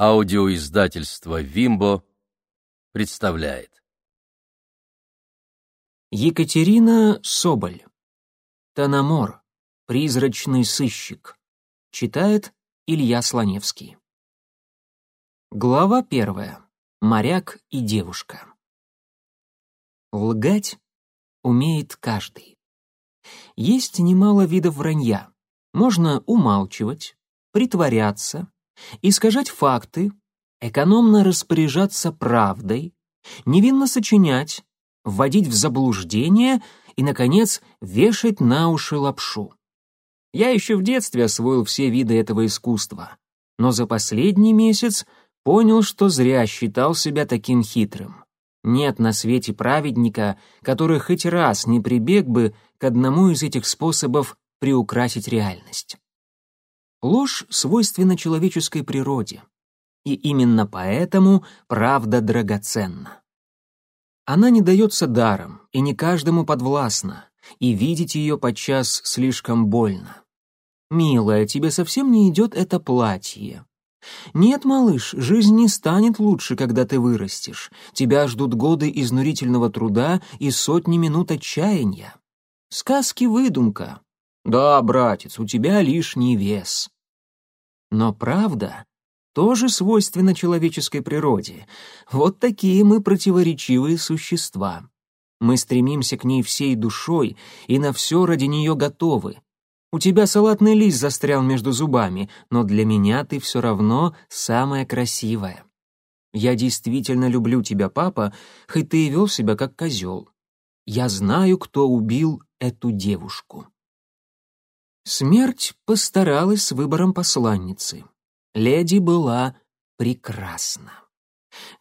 Аудиоиздательство «Вимбо» представляет. Екатерина Соболь. Танамор. Призрачный сыщик. Читает Илья Слоневский. Глава первая. Моряк и девушка. Лгать умеет каждый. Есть немало видов вранья. Можно умалчивать, притворяться, искажать факты, экономно распоряжаться правдой, невинно сочинять, вводить в заблуждение и, наконец, вешать на уши лапшу. Я еще в детстве освоил все виды этого искусства, но за последний месяц понял, что зря считал себя таким хитрым. Нет на свете праведника, который хоть раз не прибег бы к одному из этих способов приукрасить реальность. Ложь свойственна человеческой природе, и именно поэтому правда драгоценна. Она не дается даром и не каждому подвластна, и видеть ее подчас слишком больно. «Милая, тебе совсем не идет это платье». «Нет, малыш, жизнь не станет лучше, когда ты вырастешь. Тебя ждут годы изнурительного труда и сотни минут отчаяния. Сказки — выдумка, да, братец, у тебя лишний вес. Но правда тоже свойственна человеческой природе. Вот такие мы противоречивые существа. Мы стремимся к ней всей душой и на все ради нее готовы. У тебя салатный лист застрял между зубами, но для меня ты все равно самая красивая. Я действительно люблю тебя, папа, хоть ты и вел себя как козел. Я знаю, кто убил эту девушку. Смерть постаралась с выбором посланницы. Леди была прекрасна.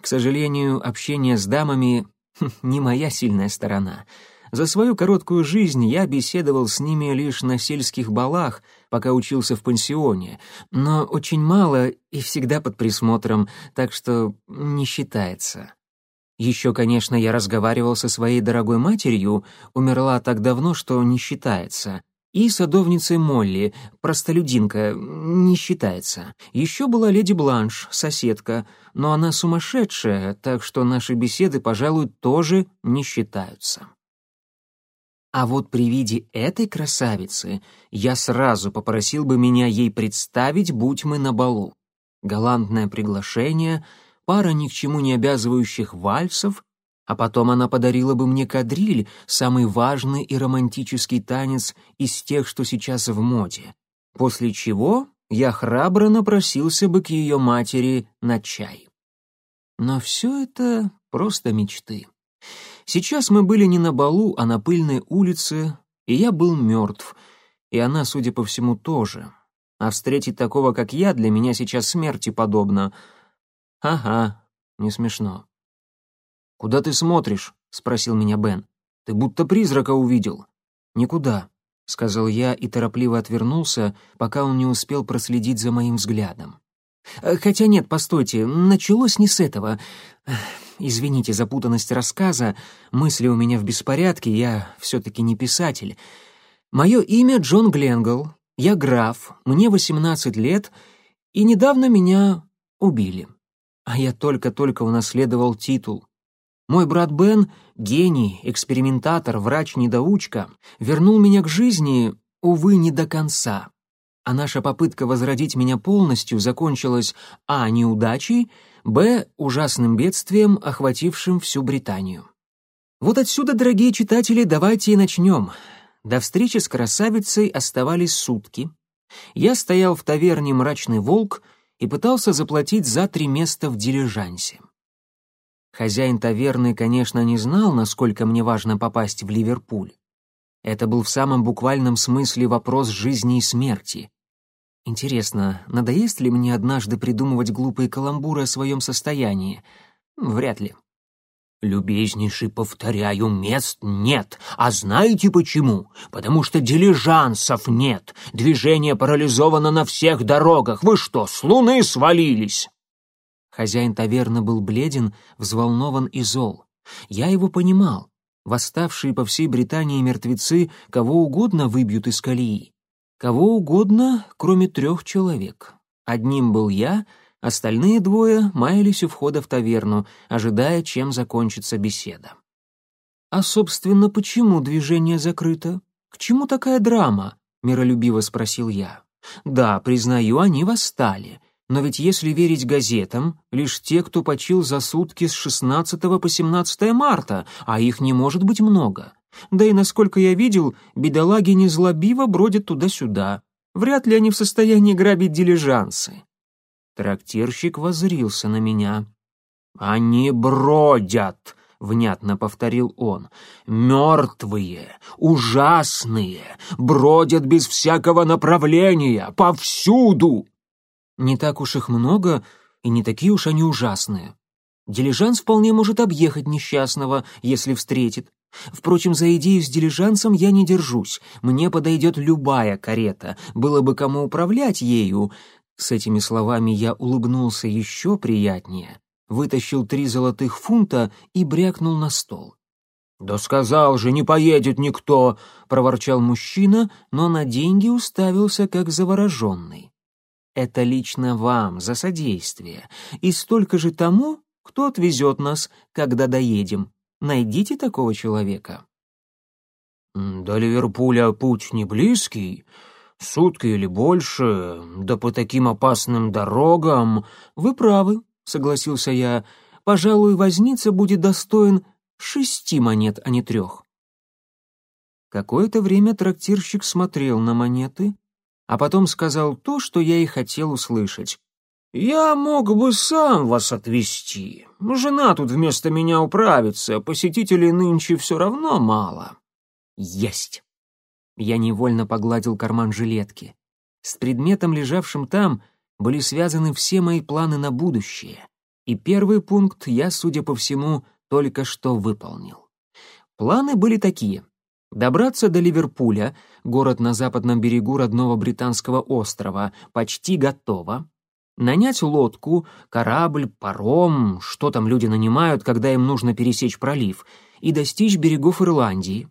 К сожалению, общение с дамами хм, не моя сильная сторона. За свою короткую жизнь я беседовал с ними лишь на сельских балах, пока учился в пансионе, но очень мало и всегда под присмотром, так что не считается. Еще, конечно, я разговаривал со своей дорогой матерью, умерла так давно, что не считается и садовницей Молли, простолюдинка, не считается. Еще была леди Бланш, соседка, но она сумасшедшая, так что наши беседы, пожалуй, тоже не считаются. А вот при виде этой красавицы я сразу попросил бы меня ей представить, будь мы на балу. Галантное приглашение, пара ни к чему не обязывающих вальсов, а потом она подарила бы мне кадриль, самый важный и романтический танец из тех, что сейчас в моде. После чего я храбро напросился бы к ее матери на чай. Но все это просто мечты. Сейчас мы были не на балу, а на пыльной улице, и я был мертв, и она, судя по всему, тоже. А встретить такого, как я, для меня сейчас смерти подобно. Ага, не смешно. «Куда ты смотришь?» — спросил меня Бен. «Ты будто призрака увидел». «Никуда», — сказал я и торопливо отвернулся, пока он не успел проследить за моим взглядом. «Э, «Хотя нет, постойте, началось не с этого. Извините за путанность рассказа, мысли у меня в беспорядке, я все-таки не писатель. Мое имя Джон Гленгл, я граф, мне 18 лет, и недавно меня убили. А я только-только унаследовал титул. Мой брат Бен, гений, экспериментатор, врач-недоучка, вернул меня к жизни, увы, не до конца. А наша попытка возродить меня полностью закончилась а. неудачей, б. ужасным бедствием, охватившим всю Британию. Вот отсюда, дорогие читатели, давайте и начнем. До встречи с красавицей оставались сутки. Я стоял в таверне «Мрачный волк» и пытался заплатить за три места в дилижансе. Хозяин таверны, конечно, не знал, насколько мне важно попасть в Ливерпуль. Это был в самом буквальном смысле вопрос жизни и смерти. Интересно, надоест ли мне однажды придумывать глупые каламбуры о своем состоянии? Вряд ли. «Любезнейший, повторяю, мест нет. А знаете почему? Потому что дилижансов нет. Движение парализовано на всех дорогах. Вы что, с луны свалились?» Хозяин таверны был бледен, взволнован и зол. Я его понимал. Восставшие по всей Британии мертвецы кого угодно выбьют из колеи. Кого угодно, кроме трех человек. Одним был я, Остальные двое маялись у входа в таверну, ожидая, чем закончится беседа. «А, собственно, почему движение закрыто? К чему такая драма?» — миролюбиво спросил я. «Да, признаю, они восстали. Но ведь если верить газетам, лишь те, кто почил за сутки с 16 по 17 марта, а их не может быть много. Да и, насколько я видел, бедолаги незлобиво бродят туда-сюда. Вряд ли они в состоянии грабить дилижансы. Трактирщик возрился на меня. «Они бродят!» — внятно повторил он. «Мертвые, ужасные, бродят без всякого направления, повсюду!» «Не так уж их много, и не такие уж они ужасные. Дилижанс вполне может объехать несчастного, если встретит. Впрочем, за идею с дилижансом я не держусь. Мне подойдет любая карета, было бы кому управлять ею. С этими словами я улыбнулся еще приятнее, вытащил три золотых фунта и брякнул на стол. «Да сказал же, не поедет никто!» — проворчал мужчина, но на деньги уставился как завороженный. «Это лично вам за содействие, и столько же тому, кто отвезет нас, когда доедем. Найдите такого человека». «До Ливерпуля путь не близкий, сутки или больше, да по таким опасным дорогам...» «Вы правы», — согласился я. «Пожалуй, возница будет достоин шести монет, а не трех». Какое-то время трактирщик смотрел на монеты, а потом сказал то, что я и хотел услышать. «Я мог бы сам вас отвезти. Жена тут вместо меня управится, посетителей нынче все равно мало». «Есть!» Я невольно погладил карман жилетки. С предметом, лежавшим там, были связаны все мои планы на будущее. И первый пункт я, судя по всему, только что выполнил. Планы были такие. Добраться до Ливерпуля, город на западном берегу родного британского острова, почти готово нанять лодку, корабль, паром, что там люди нанимают, когда им нужно пересечь пролив, и достичь берегов Ирландии.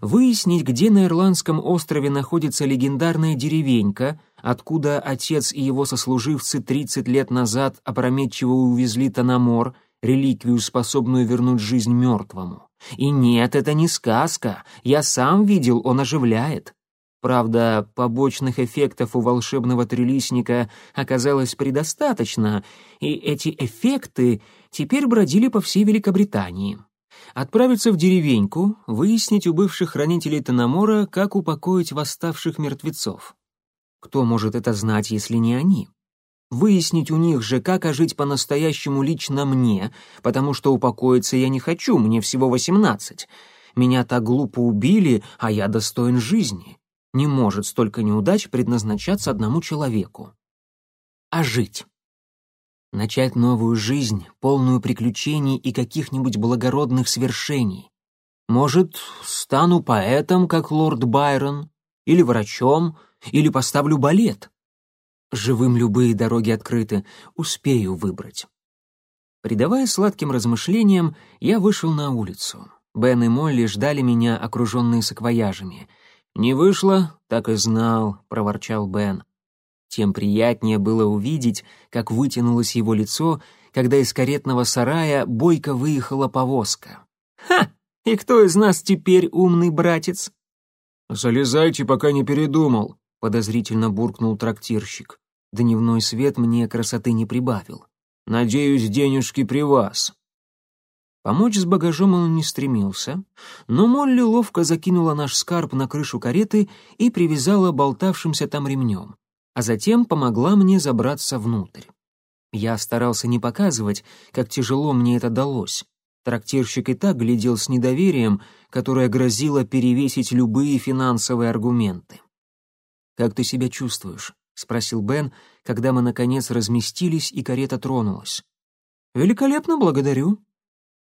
Выяснить, где на Ирландском острове находится легендарная деревенька, откуда отец и его сослуживцы 30 лет назад опрометчиво увезли Тономор, реликвию, способную вернуть жизнь мертвому. И нет, это не сказка, я сам видел, он оживляет. Правда, побочных эффектов у волшебного трилистника оказалось предостаточно, и эти эффекты теперь бродили по всей Великобритании. Отправиться в деревеньку, выяснить у бывших хранителей Тономора, как упокоить восставших мертвецов. Кто может это знать, если не они? Выяснить у них же, как ожить по-настоящему лично мне, потому что упокоиться я не хочу, мне всего восемнадцать. Меня так глупо убили, а я достоин жизни. Не может столько неудач предназначаться одному человеку. А жить. Начать новую жизнь, полную приключений и каких-нибудь благородных свершений. Может, стану поэтом, как лорд Байрон, или врачом, или поставлю балет. Живым любые дороги открыты, успею выбрать. Придавая сладким размышлениям, я вышел на улицу. Бен и Молли ждали меня, окруженные саквояжами — «Не вышло, так и знал», — проворчал Бен. Тем приятнее было увидеть, как вытянулось его лицо, когда из каретного сарая бойко выехала повозка. «Ха! И кто из нас теперь умный братец?» «Залезайте, пока не передумал», — подозрительно буркнул трактирщик. Дневной свет мне красоты не прибавил. «Надеюсь, денежки при вас». Помочь с багажом он не стремился, но Молли ловко закинула наш скарб на крышу кареты и привязала болтавшимся там ремнем, а затем помогла мне забраться внутрь. Я старался не показывать, как тяжело мне это далось. Трактирщик и так глядел с недоверием, которое грозило перевесить любые финансовые аргументы. «Как ты себя чувствуешь?» — спросил Бен, когда мы, наконец, разместились и карета тронулась. «Великолепно, благодарю»,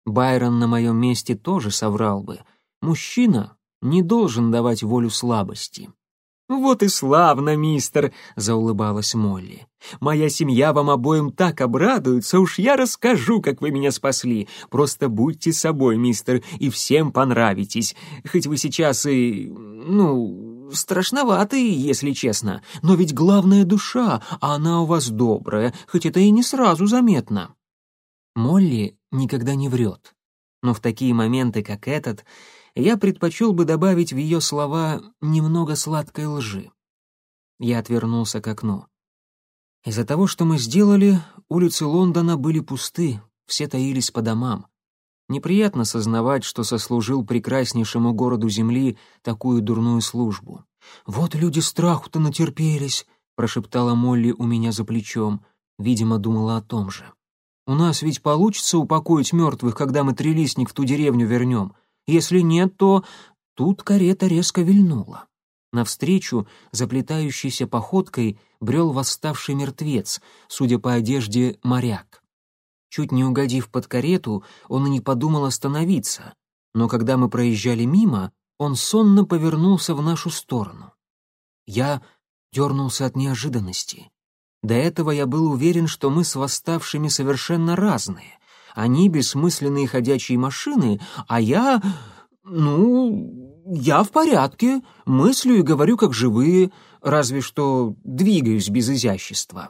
Байрон на моем месте тоже соврал бы. Мужчина не должен давать волю слабости. «Вот и славно, мистер!» — заулыбалась Молли. «Моя семья вам обоим так обрадуется, уж я расскажу, как вы меня спасли. Просто будьте собой, мистер, и всем понравитесь. Хоть вы сейчас и... ну, страшноватый, если честно. Но ведь главная душа, а она у вас добрая, хоть это и не сразу заметно». Молли никогда не врет. Но в такие моменты, как этот, я предпочел бы добавить в ее слова немного сладкой лжи. Я отвернулся к окну. Из-за того, что мы сделали, улицы Лондона были пусты, все таились по домам. Неприятно сознавать, что сослужил прекраснейшему городу Земли такую дурную службу. «Вот люди страху-то натерпелись», — прошептала Молли у меня за плечом. Видимо, думала о том же. «У нас ведь получится упокоить мертвых, когда мы трелисник в ту деревню вернем. Если нет, то...» Тут карета резко вильнула. Навстречу, заплетающейся походкой, брел восставший мертвец, судя по одежде, моряк. Чуть не угодив под карету, он и не подумал остановиться, но когда мы проезжали мимо, он сонно повернулся в нашу сторону. Я дернулся от неожиданности. До этого я был уверен, что мы с восставшими совершенно разные. Они бессмысленные ходячие машины, а я... ну... я в порядке, мыслю и говорю как живые, разве что двигаюсь без изящества.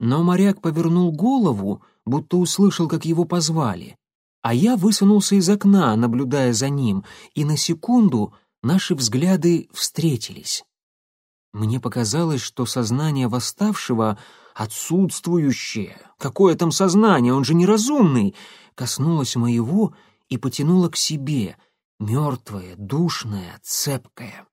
Но моряк повернул голову, будто услышал, как его позвали. А я высунулся из окна, наблюдая за ним, и на секунду наши взгляды встретились. Мне показалось, что сознание восставшего отсутствующее, какое там сознание, он же неразумный, коснулось моего и потянуло к себе, мертвое, душное, цепкое.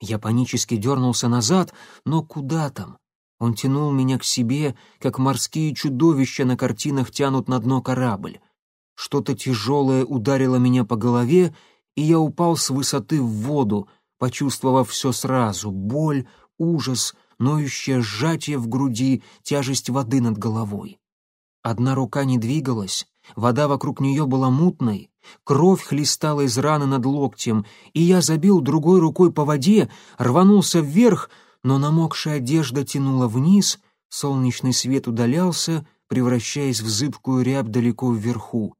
Я панически дернулся назад, но куда там? Он тянул меня к себе, как морские чудовища на картинах тянут на дно корабль. Что-то тяжелое ударило меня по голове, и я упал с высоты в воду, почувствовав все сразу — боль, ужас, ноющее сжатие в груди, тяжесть воды над головой. Одна рука не двигалась, вода вокруг нее была мутной, кровь хлестала из раны над локтем, и я забил другой рукой по воде, рванулся вверх — но намокшая одежда тянула вниз, солнечный свет удалялся, превращаясь в зыбкую рябь далеко вверху.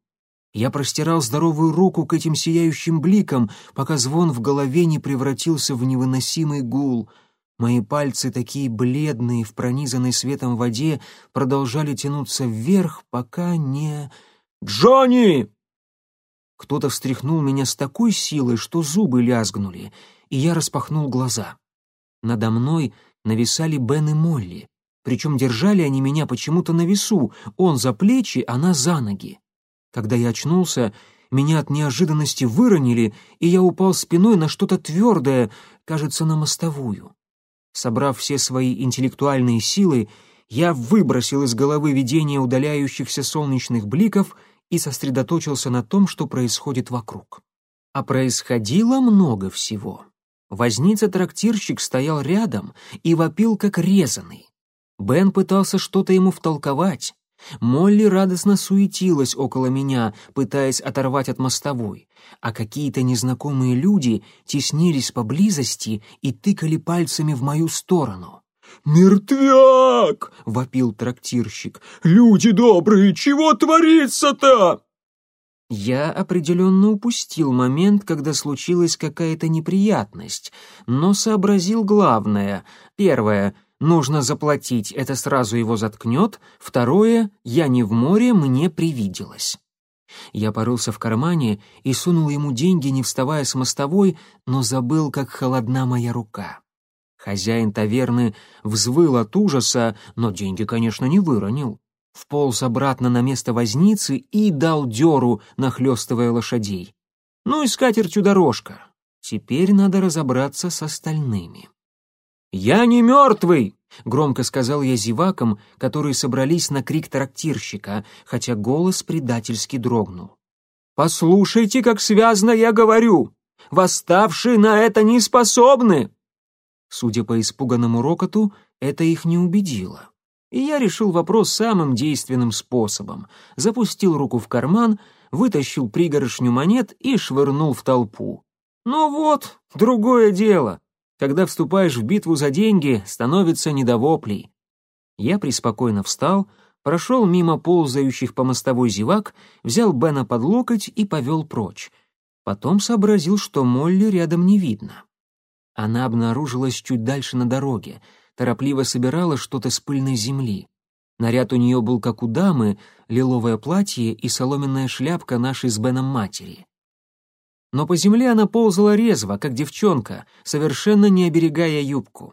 Я простирал здоровую руку к этим сияющим бликам, пока звон в голове не превратился в невыносимый гул. Мои пальцы, такие бледные в пронизанной светом воде, продолжали тянуться вверх, пока не... «Джонни!» Кто-то встряхнул меня с такой силой, что зубы лязгнули, и я распахнул глаза. Надо мной нависали Бен и Молли. Причем держали они меня почему-то на весу, он за плечи, она за ноги. Когда я очнулся, меня от неожиданности выронили, и я упал спиной на что-то твердое, кажется, на мостовую. Собрав все свои интеллектуальные силы, я выбросил из головы видение удаляющихся солнечных бликов и сосредоточился на том, что происходит вокруг. А происходило много всего. Возница-трактирщик стоял рядом и вопил, как резанный. Бен пытался что-то ему втолковать. Молли радостно суетилась около меня, пытаясь оторвать от мостовой, а какие-то незнакомые люди теснились поблизости и тыкали пальцами в мою сторону. «Мертвяк!» — вопил трактирщик. «Люди добрые, чего творится-то?» Я определенно упустил момент, когда случилась какая-то неприятность, но сообразил главное. Первое — нужно заплатить, это сразу его заткнет. Второе — я не в море, мне привиделось. Я порылся в кармане и сунул ему деньги, не вставая с мостовой, но забыл, как холодна моя рука. Хозяин таверны взвыл от ужаса, но деньги, конечно, не выронил вполз обратно на место возницы и дал дёру, нахлёстывая лошадей. Ну и скатертью дорожка. Теперь надо разобраться с остальными. «Я не мертвый!» — громко сказал я зевакам, которые собрались на крик трактирщика, хотя голос предательски дрогнул. «Послушайте, как связно я говорю! Восставшие на это не способны!» Судя по испуганному рокоту, это их не убедило. И я решил вопрос самым действенным способом. Запустил руку в карман, вытащил пригоршню монет и швырнул в толпу. Ну вот, другое дело. Когда вступаешь в битву за деньги, становится недовоплей. Я преспокойно встал, прошел мимо ползающих по мостовой зевак, взял Бена под локоть и повел прочь. Потом сообразил, что Молли рядом не видно. Она обнаружилась чуть дальше на дороге, торопливо собирала что-то с пыльной земли. Наряд у нее был как у дамы, лиловое платье и соломенная шляпка нашей с Беном матери. Но по земле она ползала резво, как девчонка, совершенно не оберегая юбку.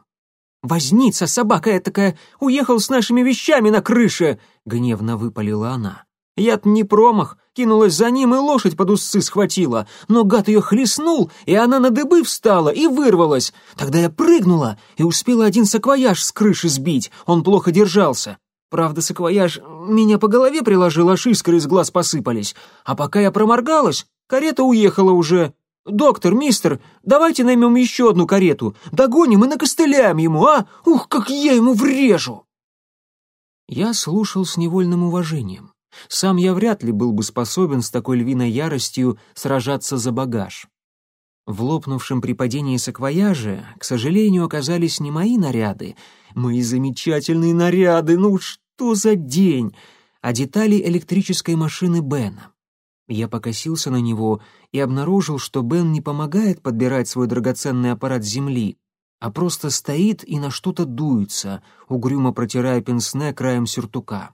«Возница, собака такая, уехал с нашими вещами на крыше!» — гневно выпалила она. Я-то не промах, кинулась за ним и лошадь под усы схватила, но гад ее хлестнул, и она на дыбы встала и вырвалась. Тогда я прыгнула и успела один саквояж с крыши сбить, он плохо держался. Правда, саквояж меня по голове приложил, аж искры из глаз посыпались. А пока я проморгалась, карета уехала уже. «Доктор, мистер, давайте наймем еще одну карету. Догоним и накостыляем ему, а? Ух, как я ему врежу!» Я слушал с невольным уважением. Сам я вряд ли был бы способен с такой львиной яростью сражаться за багаж. В лопнувшем при падении саквояже, к сожалению, оказались не мои наряды. Мои замечательные наряды, ну что за день! А детали электрической машины Бена. Я покосился на него и обнаружил, что Бен не помогает подбирать свой драгоценный аппарат земли, а просто стоит и на что-то дуется, угрюмо протирая пенсне краем сюртука.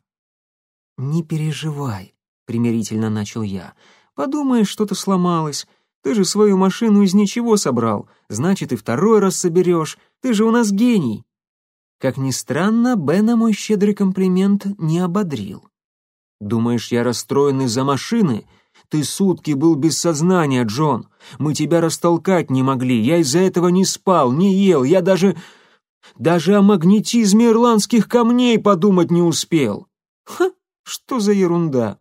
«Не переживай», — примирительно начал я. «Подумаешь, что-то сломалось. Ты же свою машину из ничего собрал, значит, и второй раз соберешь. Ты же у нас гений». Как ни странно, Бена мой щедрый комплимент не ободрил. «Думаешь, я расстроен из-за машины? Ты сутки был без сознания, Джон. Мы тебя растолкать не могли. Я из-за этого не спал, не ел. Я даже... даже о магнетизме ирландских камней подумать не успел». «Ха!» Что за ерунда?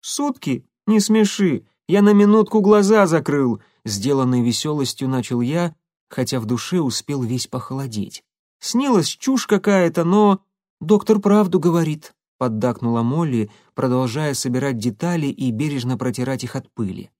Сутки? Не смеши. Я на минутку глаза закрыл. Сделанной веселостью начал я, хотя в душе успел весь похолодеть. Снилась чушь какая-то, но... Доктор правду говорит, поддакнула Молли, продолжая собирать детали и бережно протирать их от пыли.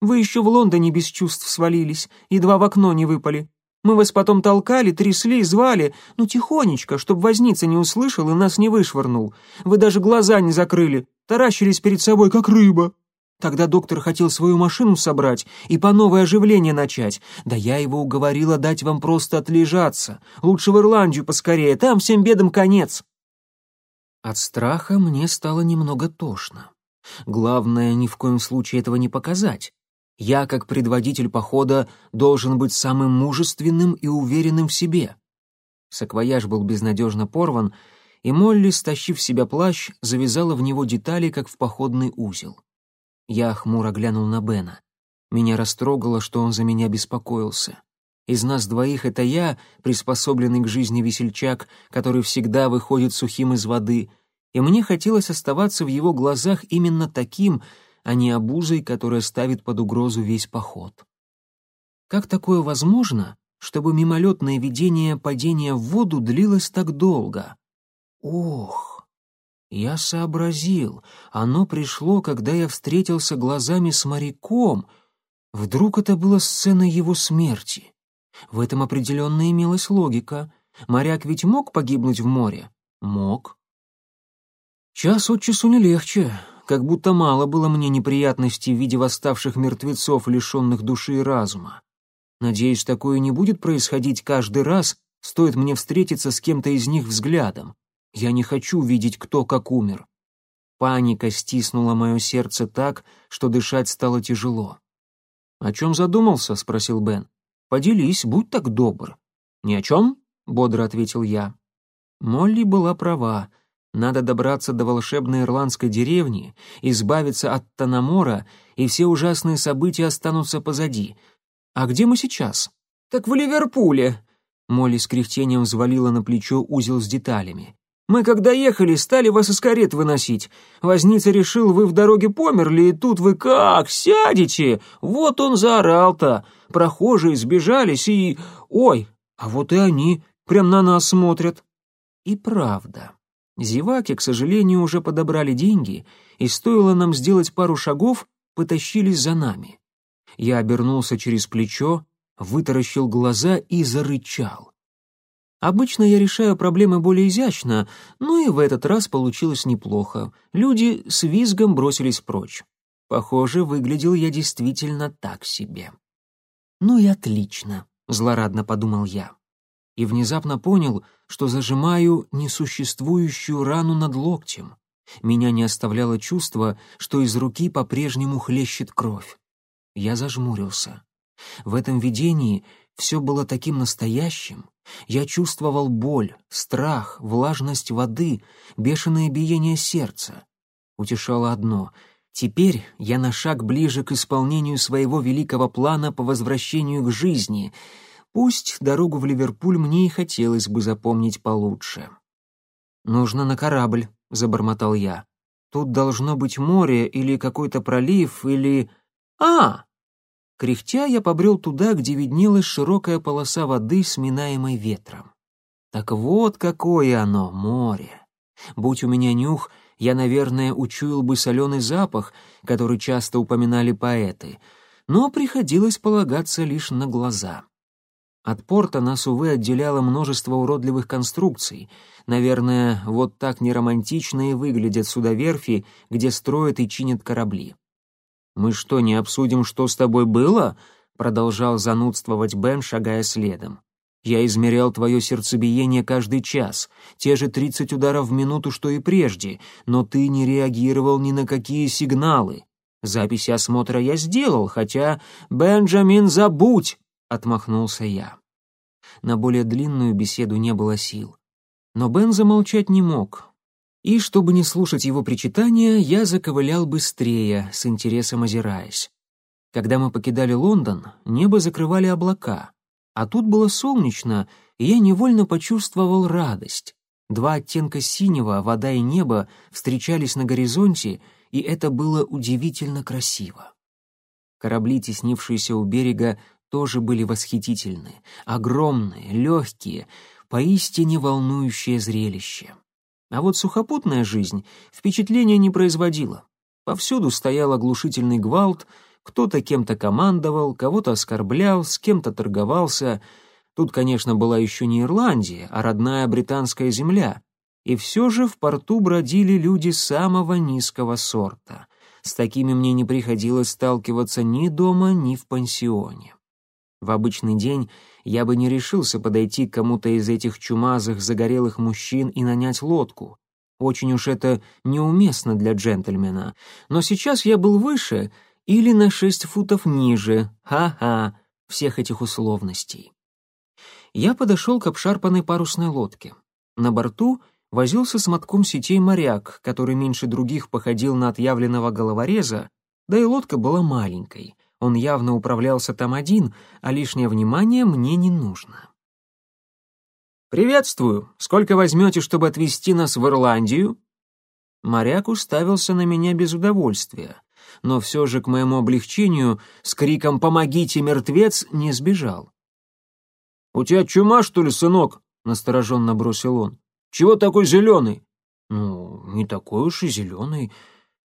Вы еще в Лондоне без чувств свалились, едва в окно не выпали. Мы вас потом толкали, трясли, звали, ну тихонечко, чтобы возница не услышал и нас не вышвырнул. Вы даже глаза не закрыли, таращились перед собой, как рыба. Тогда доктор хотел свою машину собрать и по новой оживление начать. Да я его уговорила дать вам просто отлежаться. Лучше в Ирландию поскорее, там всем бедам конец. От страха мне стало немного тошно. Главное, ни в коем случае этого не показать. Я, как предводитель похода, должен быть самым мужественным и уверенным в себе. Саквояж был безнадежно порван, и Молли, стащив себя плащ, завязала в него детали, как в походный узел. Я хмуро глянул на Бена. Меня растрогало, что он за меня беспокоился. Из нас двоих это я, приспособленный к жизни весельчак, который всегда выходит сухим из воды, и мне хотелось оставаться в его глазах именно таким — а не обузой, которая ставит под угрозу весь поход. Как такое возможно, чтобы мимолетное видение падения в воду длилось так долго? Ох! Я сообразил, оно пришло, когда я встретился глазами с моряком. Вдруг это была сцена его смерти. В этом определенно имелась логика. Моряк ведь мог погибнуть в море? Мог. Час от часу не легче как будто мало было мне неприятностей в виде восставших мертвецов, лишенных души и разума. Надеюсь, такое не будет происходить каждый раз, стоит мне встретиться с кем-то из них взглядом. Я не хочу видеть, кто как умер. Паника стиснула мое сердце так, что дышать стало тяжело. «О чем задумался?» — спросил Бен. «Поделись, будь так добр». «Ни о чем?» — бодро ответил я. Молли была права. Надо добраться до волшебной ирландской деревни, избавиться от Танамора, и все ужасные события останутся позади. А где мы сейчас? Так в Ливерпуле. Молли с кряхтением взвалила на плечо узел с деталями. Мы, когда ехали, стали вас из карет выносить. Возница решил, вы в дороге померли, и тут вы как, сядете? Вот он заорал-то. Прохожие сбежались и... Ой, а вот и они, прям на нас смотрят. И правда. Зеваки, к сожалению, уже подобрали деньги, и стоило нам сделать пару шагов, потащились за нами. Я обернулся через плечо, вытаращил глаза и зарычал. Обычно я решаю проблемы более изящно, но и в этот раз получилось неплохо. Люди с визгом бросились прочь. Похоже, выглядел я действительно так себе. Ну и отлично. злорадно подумал я. И внезапно понял, что зажимаю несуществующую рану над локтем. Меня не оставляло чувство, что из руки по-прежнему хлещет кровь. Я зажмурился. В этом видении все было таким настоящим. Я чувствовал боль, страх, влажность воды, бешеное биение сердца. Утешало одно — теперь я на шаг ближе к исполнению своего великого плана по возвращению к жизни. Пусть дорогу в Ливерпуль мне и хотелось бы запомнить получше. «Нужно на корабль», — забормотал я. «Тут должно быть море или какой-то пролив, или...» «А!» Кряхтя я побрел туда, где виднелась широкая полоса воды, сминаемой ветром. Так вот какое оно, море. Будь у меня нюх, я, наверное, учуял бы соленый запах, который часто упоминали поэты, но приходилось полагаться лишь на глаза. От порта нас, увы, отделяло множество уродливых конструкций. Наверное, вот так неромантично и выглядят судоверфи, где строят и чинят корабли. «Мы что, не обсудим, что с тобой было?» — продолжал занудствовать Бен, шагая следом. «Я измерял твое сердцебиение каждый час, те же тридцать ударов в минуту, что и прежде, но ты не реагировал ни на какие сигналы. Записи осмотра я сделал, хотя... Бенджамин, забудь!» — отмахнулся я. На более длинную беседу не было сил. Но Бен замолчать не мог, и, чтобы не слушать его причитания, я заковылял быстрее, с интересом озираясь. Когда мы покидали Лондон, небо закрывали облака, а тут было солнечно, и я невольно почувствовал радость. Два оттенка синего, вода и небо, встречались на горизонте, и это было удивительно красиво. Корабли, теснившиеся у берега, тоже были восхитительны, огромные, легкие, поистине волнующее зрелище. А вот сухопутная жизнь впечатления не производила. Повсюду стоял оглушительный гвалт, кто-то кем-то командовал, кого-то оскорблял, с кем-то торговался. Тут, конечно, была еще не Ирландия, а родная британская земля. И все же в порту бродили люди самого низкого сорта. С такими мне не приходилось сталкиваться ни дома, ни в пансионе. В обычный день я бы не решился подойти к кому-то из этих чумазых, загорелых мужчин и нанять лодку. Очень уж это неуместно для джентльмена. Но сейчас я был выше или на шесть футов ниже. Ха-ха, всех этих условностей. Я подошел к обшарпанной парусной лодке. На борту возился с мотком сетей моряк, который меньше других походил на отъявленного головореза, да и лодка была маленькой. Он явно управлялся там один, а лишнее внимание мне не нужно. «Приветствую! Сколько возьмете, чтобы отвезти нас в Ирландию?» Моряк уставился на меня без удовольствия, но все же к моему облегчению с криком «Помогите, мертвец!» не сбежал. «У тебя чума, что ли, сынок?» — настороженно бросил он. «Чего такой зеленый?» «Ну, не такой уж и зеленый.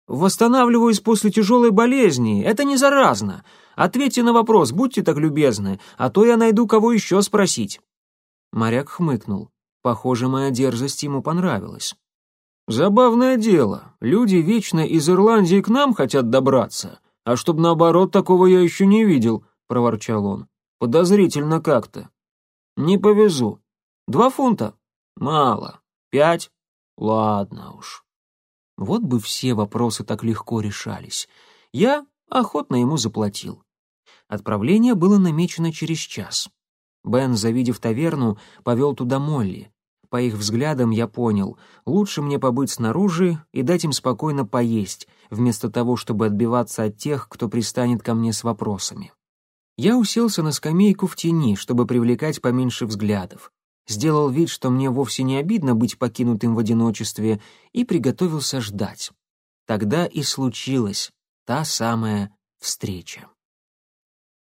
«Восстанавливаюсь после тяжелой болезни. Это не заразно. Ответьте на вопрос, будьте так любезны, а то я найду кого еще спросить». Моряк хмыкнул. Похоже, моя дерзость ему понравилась. «Забавное дело. Люди вечно из Ирландии к нам хотят добраться, а чтоб наоборот, такого я еще не видел», — проворчал он. «Подозрительно как-то». «Не повезу. Два фунта? Мало. Пять? Ладно уж». Вот бы все вопросы так легко решались. Я охотно ему заплатил. Отправление было намечено через час. Бен, завидев таверну, повел туда Молли. По их взглядам я понял, лучше мне побыть снаружи и дать им спокойно поесть, вместо того, чтобы отбиваться от тех, кто пристанет ко мне с вопросами. Я уселся на скамейку в тени, чтобы привлекать поменьше взглядов сделал вид, что мне вовсе не обидно быть покинутым в одиночестве, и приготовился ждать. Тогда и случилась та самая встреча.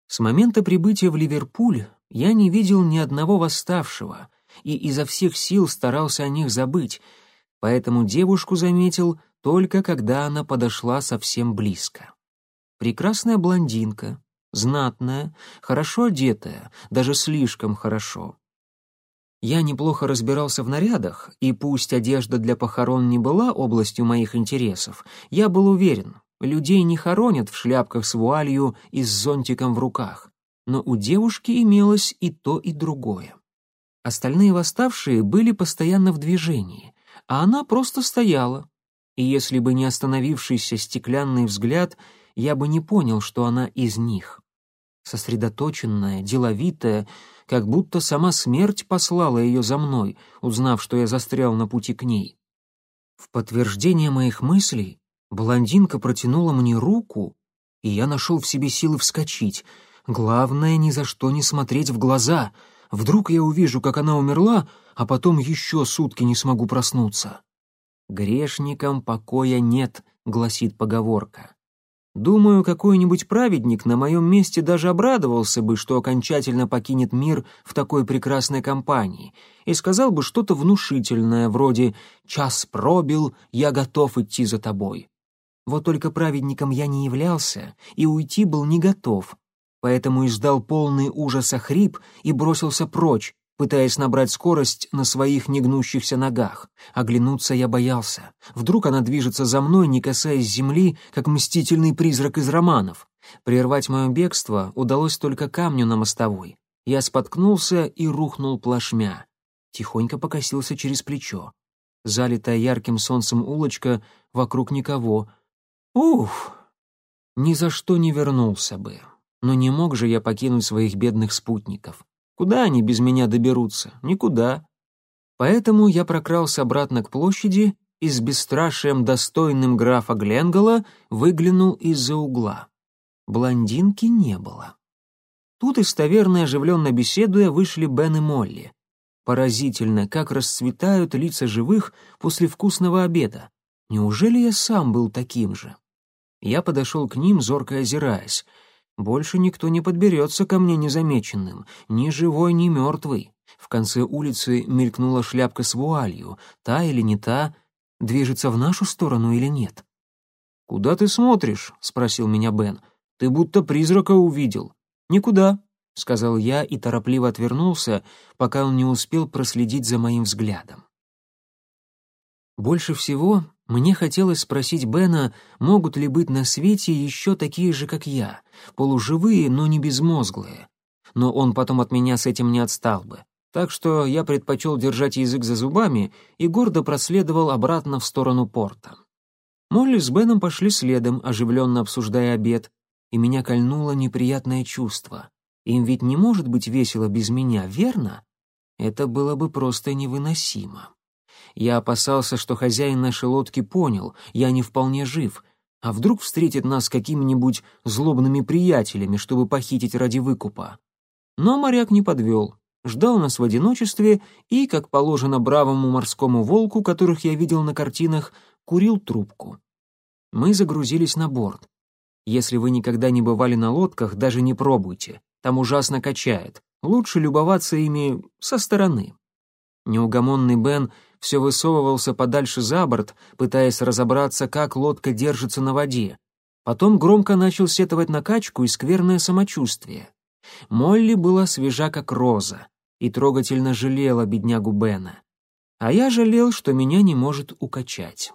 С момента прибытия в Ливерпуль я не видел ни одного восставшего и изо всех сил старался о них забыть, поэтому девушку заметил только когда она подошла совсем близко. Прекрасная блондинка, знатная, хорошо одетая, даже слишком хорошо. Я неплохо разбирался в нарядах, и пусть одежда для похорон не была областью моих интересов, я был уверен, людей не хоронят в шляпках с вуалью и с зонтиком в руках. но у девушки имелось и то, и другое. Остальные восставшие были постоянно в движении, а она просто стояла. И если бы не остановившийся стеклянный взгляд, я бы не понял, что она из них. Сосредоточенная, деловитая, как будто сама смерть послала ее за мной, узнав, что я застрял на пути к ней. В подтверждение моих мыслей блондинка протянула мне руку, и я нашел в себе силы вскочить. Главное, ни за что не смотреть в глаза — Вдруг я увижу, как она умерла, а потом еще сутки не смогу проснуться. «Грешникам покоя нет», — гласит поговорка. Думаю, какой-нибудь праведник на моем месте даже обрадовался бы, что окончательно покинет мир в такой прекрасной компании, и сказал бы что-то внушительное, вроде «час пробил, я готов идти за тобой». Вот только праведником я не являлся и уйти был не готов, поэтому издал полный ужаса хрип и бросился прочь, пытаясь набрать скорость на своих негнущихся ногах. Оглянуться я боялся. Вдруг она движется за мной, не касаясь земли, как мстительный призрак из романов. Прервать мое бегство удалось только камню на мостовой. Я споткнулся и рухнул плашмя. Тихонько покосился через плечо. Залитая ярким солнцем улочка, вокруг никого. Ух! Ни за что не вернулся бы. Но не мог же я покинуть своих бедных спутников. Куда они без меня доберутся? Никуда. Поэтому я прокрался обратно к площади и с бесстрашием, достойным графа Гленгола, выглянул из-за угла. Блондинки не было. Тут из таверны, оживленно беседуя, вышли Бен и Молли. Поразительно, как расцветают лица живых после вкусного обеда. Неужели я сам был таким же? Я подошел к ним, зорко озираясь. Больше никто не подберется ко мне незамеченным, ни живой, ни мертвый. В конце улицы мелькнула шляпка с вуалью, та или не та, движется в нашу сторону или нет. «Куда ты смотришь?» — спросил меня Бен. «Ты будто призрака увидел». «Никуда», — сказал я и торопливо отвернулся, пока он не успел проследить за моим взглядом. Больше всего мне хотелось спросить Бена, могут ли быть на свете еще такие же, как я, полуживые, но не безмозглые. Но он потом от меня с этим не отстал бы. Так что я предпочел держать язык за зубами и гордо проследовал обратно в сторону порта. Молли с Беном пошли следом, оживленно обсуждая обед, и меня кольнуло неприятное чувство. Им ведь не может быть весело без меня, верно? Это было бы просто невыносимо. Я опасался, что хозяин нашей лодки понял, я не вполне жив, а вдруг встретит нас какими-нибудь злобными приятелями, чтобы похитить ради выкупа. Но моряк не подвел, ждал нас в одиночестве и, как положено бравому морскому волку, которых я видел на картинах, курил трубку. Мы загрузились на борт. Если вы никогда не бывали на лодках, даже не пробуйте. Там ужасно качает. Лучше любоваться ими со стороны. Неугомонный Бен все высовывался подальше за борт, пытаясь разобраться, как лодка держится на воде. Потом громко начал сетовать на качку и скверное самочувствие. Молли была свежа, как роза, и трогательно жалела беднягу Бена. А я жалел, что меня не может укачать.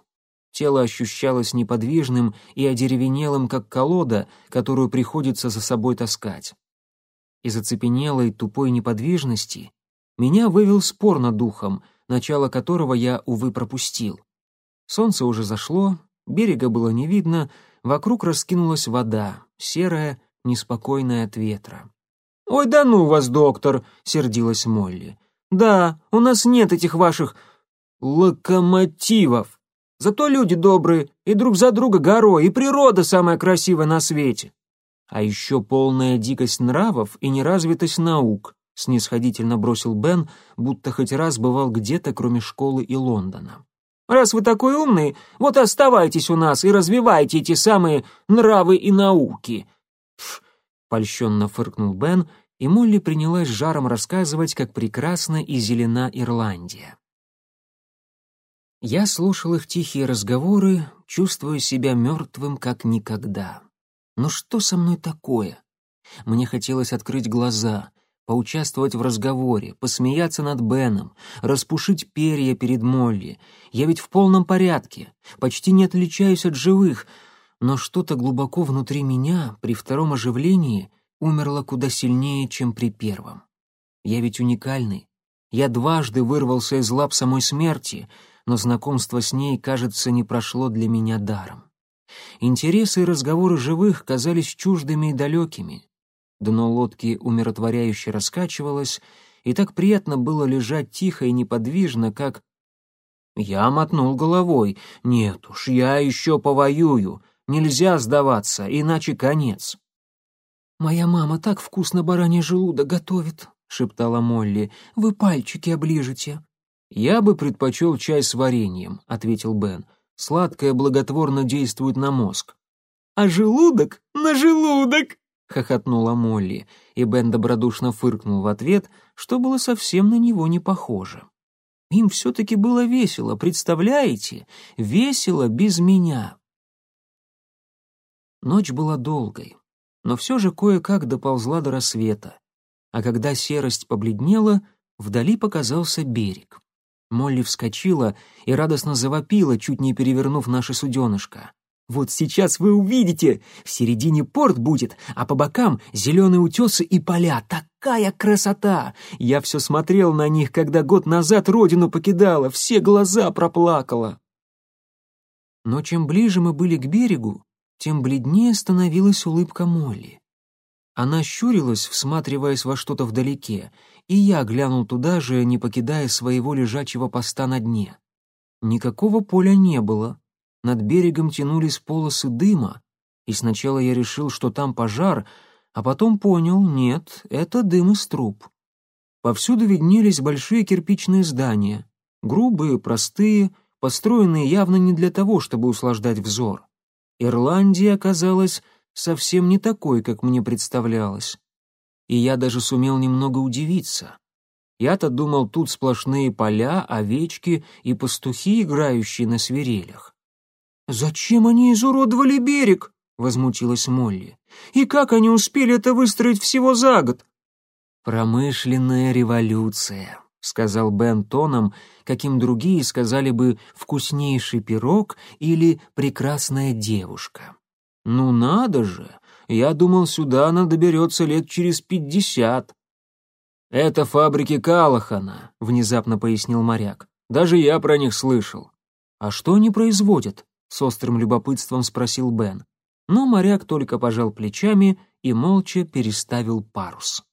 Тело ощущалось неподвижным и одеревенелым, как колода, которую приходится за собой таскать. Из оцепенелой тупой неподвижности меня вывел спор над духом — начало которого я, увы, пропустил. Солнце уже зашло, берега было не видно, вокруг раскинулась вода, серая, неспокойная от ветра. «Ой, да ну вас, доктор!» — сердилась Молли. «Да, у нас нет этих ваших локомотивов. Зато люди добрые, и друг за друга горой, и природа самая красивая на свете. А еще полная дикость нравов и неразвитость наук снисходительно бросил Бен, будто хоть раз бывал где-то, кроме школы и Лондона. «Раз вы такой умный, вот оставайтесь у нас и развивайте эти самые нравы и науки!» Ф, польщенно фыркнул Бен, и Молли принялась жаром рассказывать, как прекрасна и зелена Ирландия. Я слушал их тихие разговоры, чувствуя себя мертвым как никогда. Но что со мной такое? Мне хотелось открыть глаза, поучаствовать в разговоре, посмеяться над Беном, распушить перья перед Молли. Я ведь в полном порядке, почти не отличаюсь от живых, но что-то глубоко внутри меня при втором оживлении умерла куда сильнее, чем при первом. Я ведь уникальный. Я дважды вырвался из лап самой смерти, но знакомство с ней, кажется, не прошло для меня даром. Интересы и разговоры живых казались чуждыми и далекими. Дно лодки умиротворяюще раскачивалось, и так приятно было лежать тихо и неподвижно, как... Я мотнул головой. «Нет уж, я еще повоюю. Нельзя сдаваться, иначе конец». «Моя мама так вкусно бараний желудок готовит», — шептала Молли. «Вы пальчики оближете». «Я бы предпочел чай с вареньем», — ответил Бен. «Сладкое благотворно действует на мозг». «А желудок на желудок!» — хохотнула Молли, и Бен добродушно фыркнул в ответ, что было совсем на него не похоже. Им все-таки было весело, представляете? Весело без меня. Ночь была долгой но все же кое-как доползла до рассвета. А когда серость побледнела, вдали показался берег. Молли вскочила и радостно завопила, чуть не перевернув наше суденышко. «Вот сейчас вы увидите! В середине порт будет, а по бокам зеленые утесы и поля. Такая красота! Я все смотрел на них, когда год назад родину покидала, все глаза проплакала!» Но чем ближе мы были к берегу, тем бледнее становилась улыбка Молли. Она щурилась, всматриваясь во что-то вдалеке, и я глянул туда же, не покидая своего лежачего поста на дне. Никакого поля не было. Над берегом тянулись полосы дыма, и сначала я решил, что там пожар, а потом понял, нет, это дым из труб. Повсюду виднелись большие кирпичные здания, грубые, простые, построенные явно не для того, чтобы услаждать взор. Ирландия оказалась совсем не такой, как мне представлялось. И я даже сумел немного удивиться. Я-то думал, тут сплошные поля, овечки и пастухи, играющие на свирелях. «Зачем они изуродовали берег?» — возмутилась Молли. «И как они успели это выстроить всего за год?» «Промышленная революция», — сказал Бен тоном, каким другие сказали бы «вкуснейший пирог» или «прекрасная девушка». «Ну надо же! Я думал, сюда она доберется лет через пятьдесят». «Это фабрики Калахана», — внезапно пояснил моряк. «Даже я про них слышал». «А что они производят?» — с острым любопытством спросил Бен. Но моряк только пожал плечами и молча переставил парус.